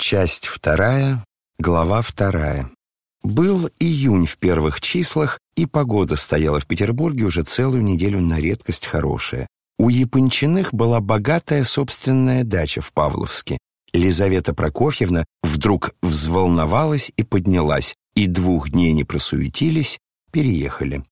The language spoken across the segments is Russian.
Часть вторая, глава вторая. Был июнь в первых числах, и погода стояла в Петербурге уже целую неделю на редкость хорошая. У Япончиных была богатая собственная дача в Павловске. Лизавета Прокофьевна вдруг взволновалась и поднялась, и двух дней не просуетились, переехали.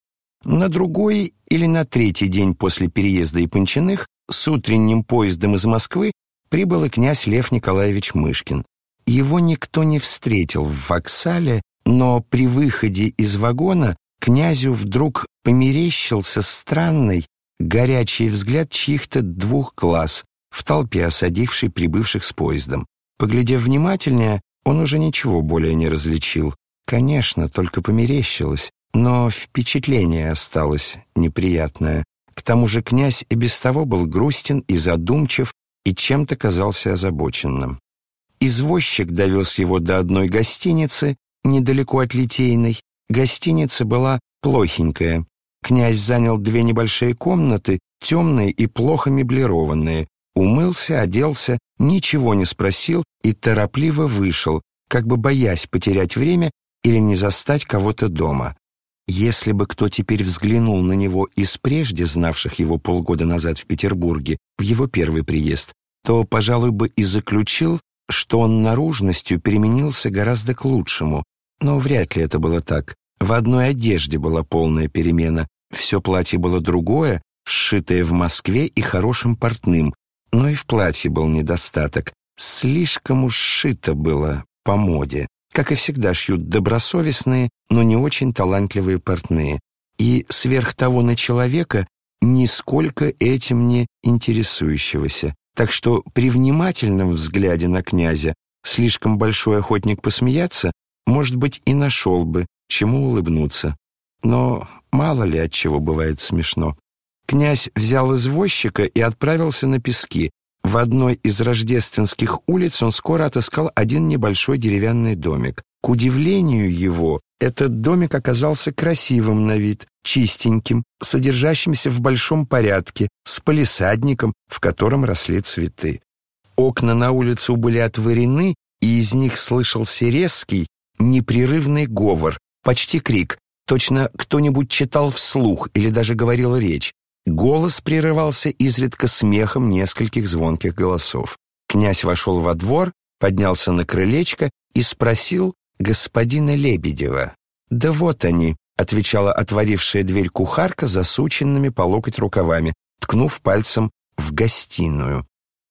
На другой или на третий день после переезда Япончиных с утренним поездом из Москвы прибыл и князь Лев Николаевич Мышкин. Его никто не встретил в воксале, но при выходе из вагона князю вдруг померещился странный, горячий взгляд чьих-то двух глаз в толпе, осадившей прибывших с поездом. Поглядев внимательнее, он уже ничего более не различил. Конечно, только померещилось, но впечатление осталось неприятное. К тому же князь и без того был грустен и задумчив, и чем-то казался озабоченным. Извозчик довез его до одной гостиницы, недалеко от Литейной. Гостиница была плохенькая. Князь занял две небольшие комнаты, темные и плохо меблированные. Умылся, оделся, ничего не спросил и торопливо вышел, как бы боясь потерять время или не застать кого-то дома. Если бы кто теперь взглянул на него из прежде знавших его полгода назад в Петербурге, в его первый приезд, то, пожалуй, бы и заключил, что он наружностью переменился гораздо к лучшему, но вряд ли это было так. В одной одежде была полная перемена, все платье было другое, сшитое в Москве и хорошим портным, но и в платье был недостаток. Слишком уж сшито было по моде, как и всегда шьют добросовестные, но не очень талантливые портные. И сверх того на человека, нисколько этим не интересующегося. Так что при внимательном взгляде на князя слишком большой охотник посмеяться, может быть, и нашел бы, чему улыбнуться. Но мало ли от чего бывает смешно. Князь взял извозчика и отправился на пески. В одной из рождественских улиц он скоро отыскал один небольшой деревянный домик. К удивлению его, этот домик оказался красивым на вид, чистеньким, содержащимся в большом порядке, с палисадником, в котором росли цветы. Окна на улицу были отворены, и из них слышался резкий, непрерывный говор, почти крик. Точно кто-нибудь читал вслух или даже говорил речь. Голос прерывался изредка смехом нескольких звонких голосов. Князь вошел во двор, поднялся на крылечко и спросил, господина Лебедева. «Да вот они», — отвечала отворившая дверь кухарка засученными по локоть рукавами, ткнув пальцем в гостиную.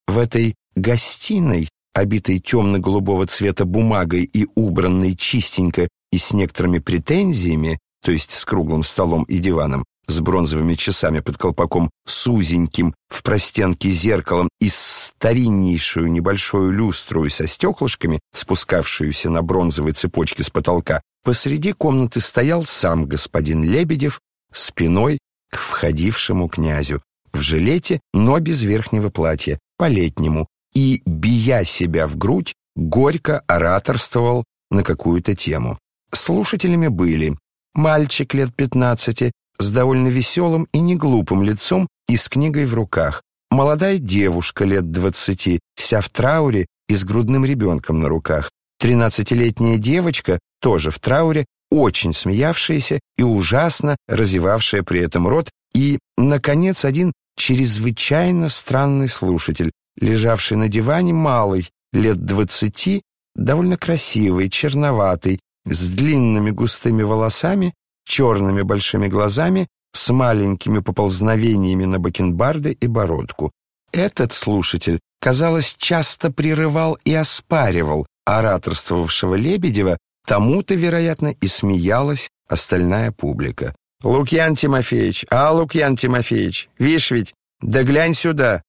В этой гостиной, обитой темно-голубого цвета бумагой и убранной чистенько и с некоторыми претензиями, то есть с круглым столом и диваном, с бронзовыми часами под колпаком, с узеньким в простенке зеркалом и стариннейшую небольшую люстру и со стеклышками, спускавшуюся на бронзовой цепочке с потолка, посреди комнаты стоял сам господин Лебедев спиной к входившему князю, в жилете, но без верхнего платья, по-летнему, и, бия себя в грудь, горько ораторствовал на какую-то тему. Слушателями были мальчик лет пятнадцати, с довольно веселым и неглупым лицом и с книгой в руках. Молодая девушка лет двадцати, вся в трауре и с грудным ребенком на руках. Тринадцатилетняя девочка, тоже в трауре, очень смеявшаяся и ужасно разевавшая при этом рот. И, наконец, один чрезвычайно странный слушатель, лежавший на диване малый, лет двадцати, довольно красивый, черноватый, с длинными густыми волосами черными большими глазами с маленькими поползновениями на бакенбарды и бородку. Этот слушатель, казалось, часто прерывал и оспаривал ораторствовавшего Лебедева, тому-то, вероятно, и смеялась остальная публика. «Лукьян Тимофеевич, а, Лукьян Тимофеевич, видишь ведь, да глянь сюда!»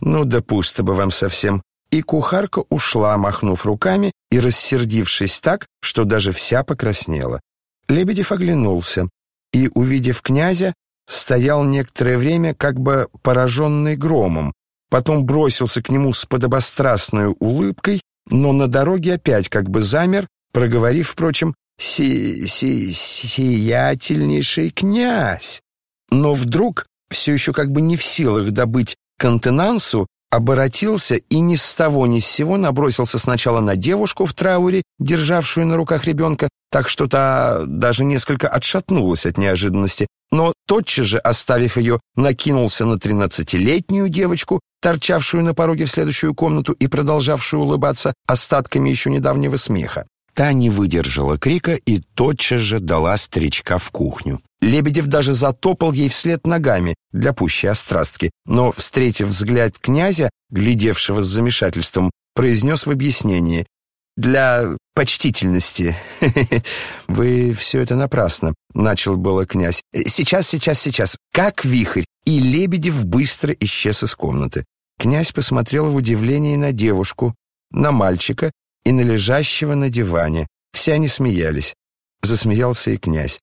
«Ну да пусто бы вам совсем!» И кухарка ушла, махнув руками и рассердившись так, что даже вся покраснела. Лебедев оглянулся и, увидев князя, стоял некоторое время как бы пораженный громом, потом бросился к нему с подобострастной улыбкой, но на дороге опять как бы замер, проговорив, впрочем, «Си -си «Сиятельнейший князь!» Но вдруг, все еще как бы не в силах добыть контенансу, оборотился и ни с того ни с сего набросился сначала на девушку в трауре, державшую на руках ребенка, так что та даже несколько отшатнулась от неожиданности, но тотчас же, оставив ее, накинулся на тринадцатилетнюю девочку, торчавшую на пороге в следующую комнату и продолжавшую улыбаться остатками еще недавнего смеха. Та не выдержала крика и тотчас же дала старичка в кухню. Лебедев даже затопал ей вслед ногами для пущей острастки, но, встретив взгляд князя, глядевшего с замешательством, произнес в объяснении «Для почтительности». «Вы все это напрасно», — начал было князь. «Сейчас, сейчас, сейчас, как вихрь!» И Лебедев быстро исчез из комнаты. Князь посмотрел в удивлении на девушку, на мальчика и на лежащего на диване. Все они смеялись. Засмеялся и князь.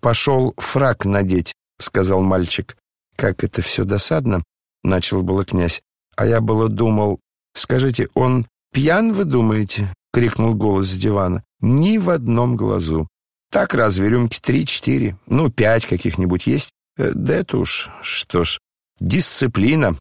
«Пошел фрак надеть», — сказал мальчик. «Как это все досадно», — начал было князь. А я было думал, «Скажите, он пьян, вы думаете?» — крикнул голос с дивана. «Ни в одном глазу. Так разве рюмки три-четыре? Ну, пять каких-нибудь есть? Э, да это уж, что ж, дисциплина».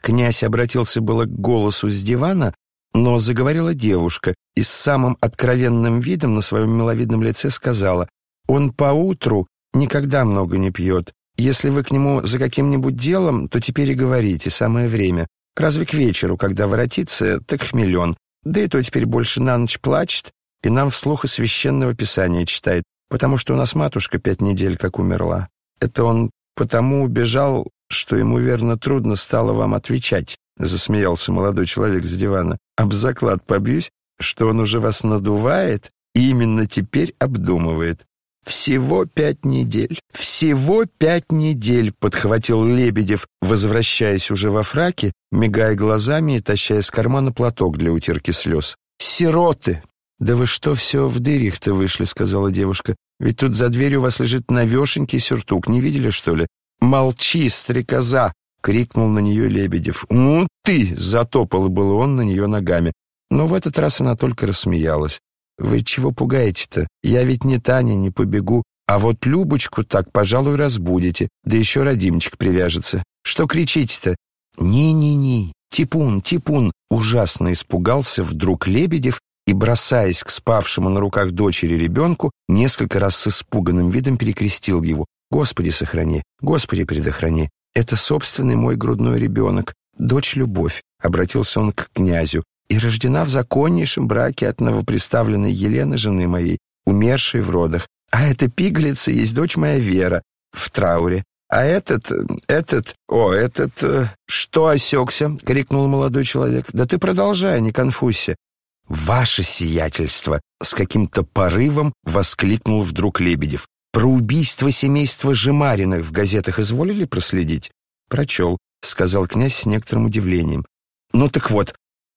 Князь обратился было к голосу с дивана, но заговорила девушка и с самым откровенным видом на своем миловидном лице сказала, «Он поутру никогда много не пьет. Если вы к нему за каким-нибудь делом, то теперь и говорите, самое время. Разве к вечеру, когда воротится, так хмелен. Да и то теперь больше на ночь плачет и нам вслух из священного писания читает, потому что у нас матушка пять недель как умерла. Это он потому убежал, что ему, верно, трудно стало вам отвечать. — засмеялся молодой человек с дивана. «Об заклад побьюсь, что он уже вас надувает и именно теперь обдумывает». «Всего пять недель, всего пять недель», — подхватил Лебедев, возвращаясь уже во фраке, мигая глазами и таща из кармана платок для утирки слез. «Сироты!» «Да вы что все в дырях-то вышли?» — сказала девушка. «Ведь тут за дверью у вас лежит навешенький сюртук, не видели, что ли?» «Молчи, стрекоза!» — крикнул на нее Лебедев. «Ну ты!» — затопал было он на нее ногами. Но в этот раз она только рассмеялась. «Вы чего пугаете-то? Я ведь не Таня, не побегу. А вот Любочку так, пожалуй, разбудите. Да еще родимчик привяжется. Что кричите-то?» «Ни-ни-ни! Типун, типун!» Ужасно испугался вдруг Лебедев и, бросаясь к спавшему на руках дочери ребенку, несколько раз с испуганным видом перекрестил его. «Господи, сохрани! Господи, предохрани! «Это собственный мой грудной ребенок, дочь Любовь», — обратился он к князю, «и рождена в законнейшем браке от новоприставленной Елены, жены моей, умершей в родах. А эта пигалица есть дочь моя Вера в трауре. А этот, этот, о, этот, э, что осекся?» — крикнул молодой человек. «Да ты продолжай, не конфузься». «Ваше сиятельство!» — с каким-то порывом воскликнул вдруг Лебедев. Про убийство семейства Жемариных в газетах изволили проследить? Прочел, сказал князь с некоторым удивлением. Ну так вот,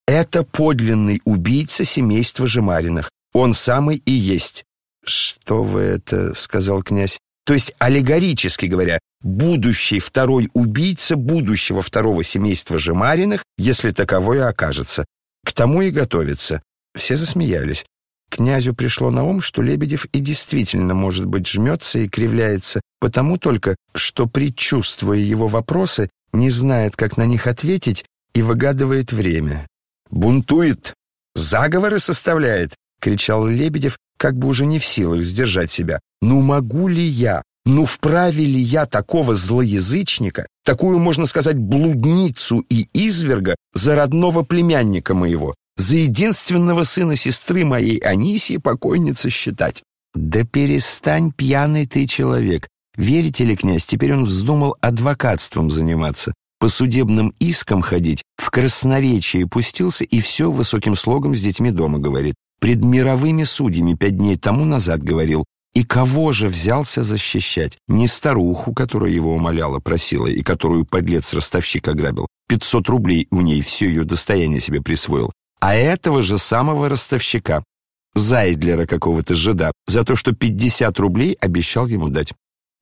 это подлинный убийца семейства Жемариных. Он самый и есть. Что вы это, сказал князь. То есть, аллегорически говоря, будущий второй убийца будущего второго семейства Жемариных, если таковое окажется. К тому и готовится. Все засмеялись. Князю пришло на ум, что Лебедев и действительно, может быть, жмется и кривляется, потому только, что, предчувствуя его вопросы, не знает, как на них ответить и выгадывает время. «Бунтует! Заговоры составляет!» — кричал Лебедев, как бы уже не в силах сдержать себя. «Ну могу ли я, ну вправе ли я такого злоязычника, такую, можно сказать, блудницу и изверга за родного племянника моего? За единственного сына сестры моей Анисии покойницы считать. Да перестань, пьяный ты человек. Верите ли, князь, теперь он вздумал адвокатством заниматься, по судебным искам ходить, в красноречии пустился и все высоким слогом с детьми дома говорит. Пред мировыми судьями пять дней тому назад говорил, и кого же взялся защищать? Не старуху, которая его умоляла, просила, и которую подлец-ростовщик ограбил. Пятьсот рублей у ней все ее достояние себе присвоил а этого же самого ростовщика, Зайдлера какого-то жида, за то, что 50 рублей обещал ему дать.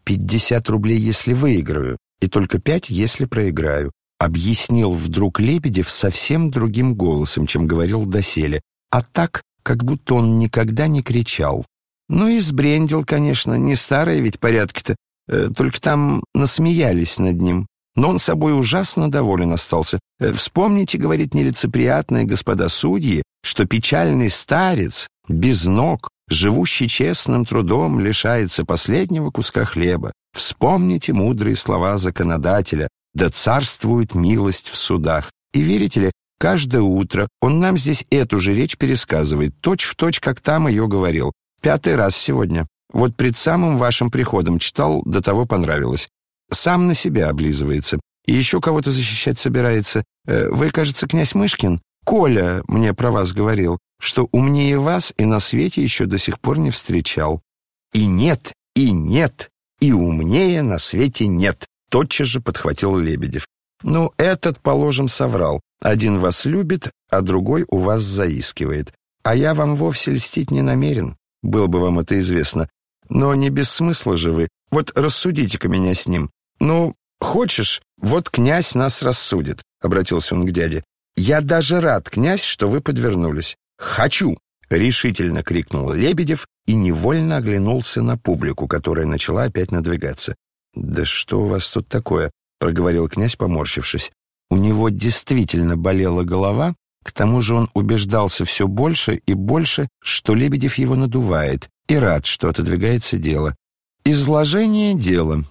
50 рублей, если выиграю, и только 5, если проиграю, объяснил вдруг Лебедев совсем другим голосом, чем говорил доселе, а так, как будто он никогда не кричал. Ну и сбрендил, конечно, не старые ведь порядки-то, э, только там насмеялись над ним. Но он собой ужасно доволен остался. «Э, «Вспомните, — говорит нелицеприятные господа судьи, что печальный старец, без ног, живущий честным трудом, лишается последнего куска хлеба. Вспомните мудрые слова законодателя, да царствует милость в судах. И верите ли, каждое утро он нам здесь эту же речь пересказывает, точь-в-точь, точь, как там ее говорил. Пятый раз сегодня. Вот пред самым вашим приходом читал, до того понравилось. Сам на себя облизывается. И еще кого-то защищать собирается. Э, вы, кажется, князь Мышкин? Коля мне про вас говорил, что умнее вас и на свете еще до сих пор не встречал. И нет, и нет, и умнее на свете нет, тотчас же подхватил Лебедев. Ну, этот, положим, соврал. Один вас любит, а другой у вас заискивает. А я вам вовсе льстить не намерен, было бы вам это известно. Но не без смысла же вы. Вот рассудите-ка меня с ним. Ну, хочешь, вот князь нас рассудит, обратился он к дяде. Я даже рад, князь, что вы подвернулись. Хочу, решительно крикнул Лебедев и невольно оглянулся на публику, которая начала опять надвигаться. Да что у вас тут такое? проговорил князь, поморщившись. У него действительно болела голова, к тому же он убеждался все больше и больше, что Лебедев его надувает, и рад, что отодвигается дело. Изложение дела.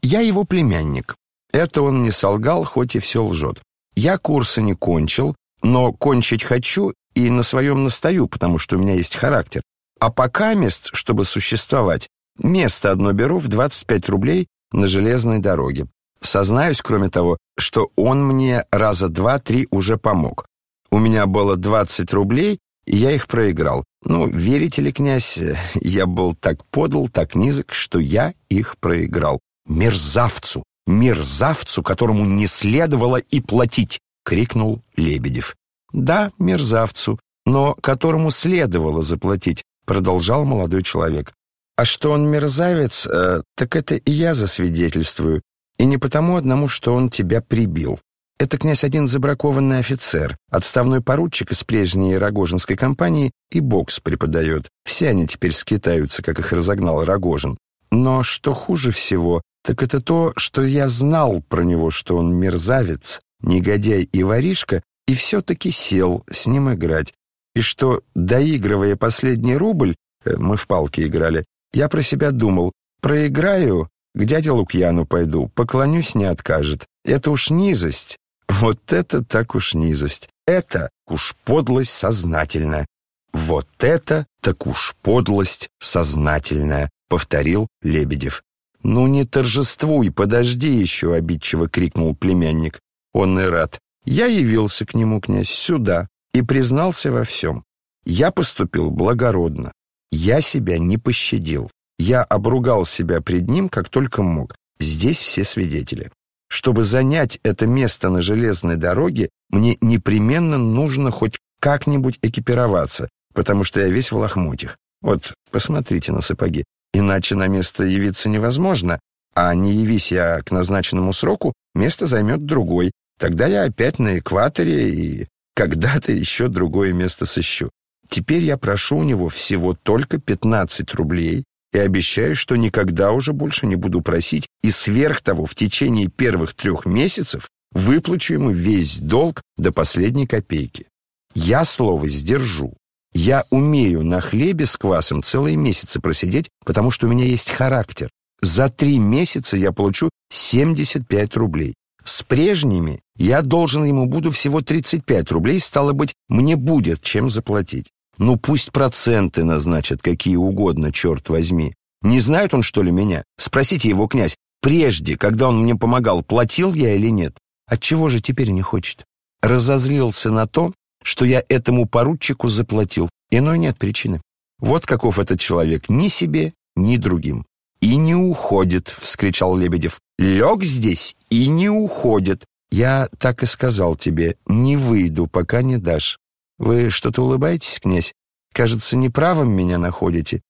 Я его племянник. Это он не солгал, хоть и все лжет. Я курсы не кончил, но кончить хочу и на своем настаю, потому что у меня есть характер. А пока мест, чтобы существовать, место одно беру в 25 рублей на железной дороге. Сознаюсь, кроме того, что он мне раза два-три уже помог. У меня было 20 рублей, и я их проиграл. Ну, верите ли, князь, я был так подл, так низок, что я их проиграл. Мерзавцу, мерзавцу, которому не следовало и платить, крикнул Лебедев. Да, мерзавцу, но которому следовало заплатить, продолжал молодой человек. А что он мерзавец, э, так это и я засвидетельствую. И не потому одному, что он тебя прибил. Это князь один забракованный офицер, отставной поручик из прежней Рогожинской компании и бокс преподает. Все они теперь скитаются, как их разогнал Рогожин. Но что хуже всего, так это то, что я знал про него, что он мерзавец, негодяй и воришка, и все-таки сел с ним играть. И что, доигрывая последний рубль, э, мы в палки играли, я про себя думал, проиграю, к дяде Лукьяну пойду, поклонюсь, не откажет. Это уж низость, вот это так уж низость. Это уж подлость сознательная. Вот это так уж подлость сознательная, повторил Лебедев. Ну не торжествуй, подожди еще, обидчиво крикнул племянник. Он и рад. Я явился к нему, князь, сюда и признался во всем. Я поступил благородно. Я себя не пощадил. Я обругал себя пред ним, как только мог. Здесь все свидетели. Чтобы занять это место на железной дороге, мне непременно нужно хоть как-нибудь экипироваться, потому что я весь в лохмотьях. Вот, посмотрите на сапоги. Иначе на место явиться невозможно, а не явись я к назначенному сроку, место займет другой. Тогда я опять на экваторе и когда-то еще другое место сыщу. Теперь я прошу у него всего только 15 рублей и обещаю, что никогда уже больше не буду просить, и сверх того в течение первых трех месяцев выплачу ему весь долг до последней копейки. Я слово сдержу. Я умею на хлебе с квасом целые месяцы просидеть, потому что у меня есть характер. За три месяца я получу 75 рублей. С прежними я должен ему буду всего 35 рублей, стало быть, мне будет чем заплатить. Ну пусть проценты назначат какие угодно, черт возьми. Не знает он, что ли, меня? Спросите его, князь, прежде, когда он мне помогал, платил я или нет? Отчего же теперь не хочет? Разозлился на то, что я этому поручику заплатил. Иной нет причины. Вот каков этот человек ни себе, ни другим. «И не уходит!» — вскричал Лебедев. «Лег здесь и не уходит!» «Я так и сказал тебе, не выйду, пока не дашь. Вы что-то улыбаетесь, князь? Кажется, неправым меня находите.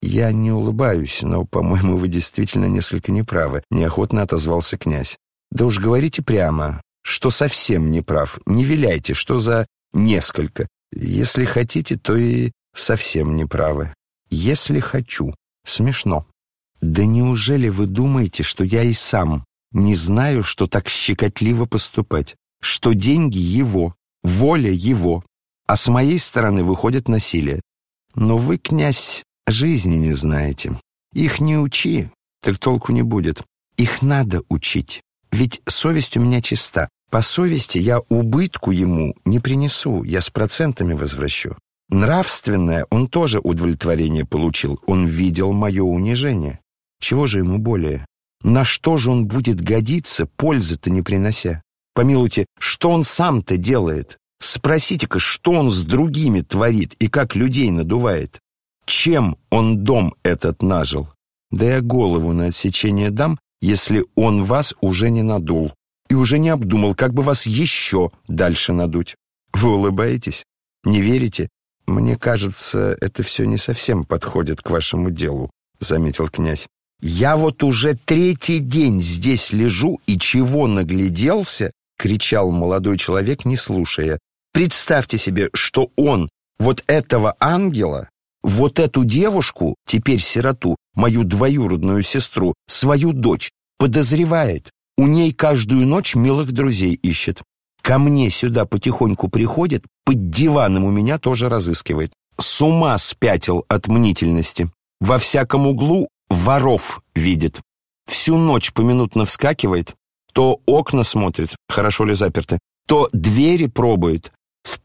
Я не улыбаюсь, но, по-моему, вы действительно несколько неправы, неохотно отозвался князь. Да уж говорите прямо, что совсем не прав. Не виляйте, что за несколько. Если хотите, то и совсем не правы. Если хочу. Смешно. Да неужели вы думаете, что я и сам Не знаю, что так щекотливо поступать, что деньги его, воля его, а с моей стороны выходит насилие. Но вы, князь, жизни не знаете. Их не учи, так толку не будет. Их надо учить. Ведь совесть у меня чиста. По совести я убытку ему не принесу, я с процентами возвращу. Нравственное он тоже удовлетворение получил. Он видел мое унижение. Чего же ему более? На что же он будет годиться, пользы-то не принося? Помилуйте, что он сам-то делает? Спросите-ка, что он с другими творит и как людей надувает? Чем он дом этот нажил? Да я голову на отсечение дам, если он вас уже не надул и уже не обдумал, как бы вас еще дальше надуть. Вы улыбаетесь? Не верите? Мне кажется, это все не совсем подходит к вашему делу, заметил князь. Я вот уже третий день здесь лежу и чего нагляделся, кричал молодой человек, не слушая. Представьте себе, что он вот этого ангела, вот эту девушку, теперь сироту, мою двоюродную сестру, свою дочь, подозревает. У ней каждую ночь милых друзей ищет. Ко мне сюда потихоньку приходит, под диваном у меня тоже разыскивает. С ума спятил от мнительности. Во всяком углу воров видит. Всю ночь поминутно вскакивает, то окна смотрит, хорошо ли заперты, то двери пробует,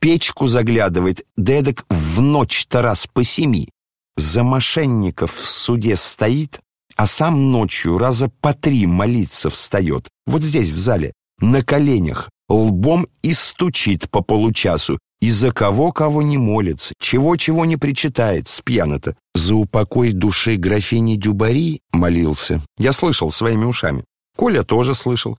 печку заглядывает, дедок в ночь-то раз по семи. За мошенников в суде стоит, а сам ночью раза по три молиться встает, вот здесь в зале, на коленях, лбом и стучит по получасу, и за кого кого не молится, чего-чего не причитает, спьяно-то. За упокой души графини Дюбари молился. Я слышал своими ушами. Коля тоже слышал.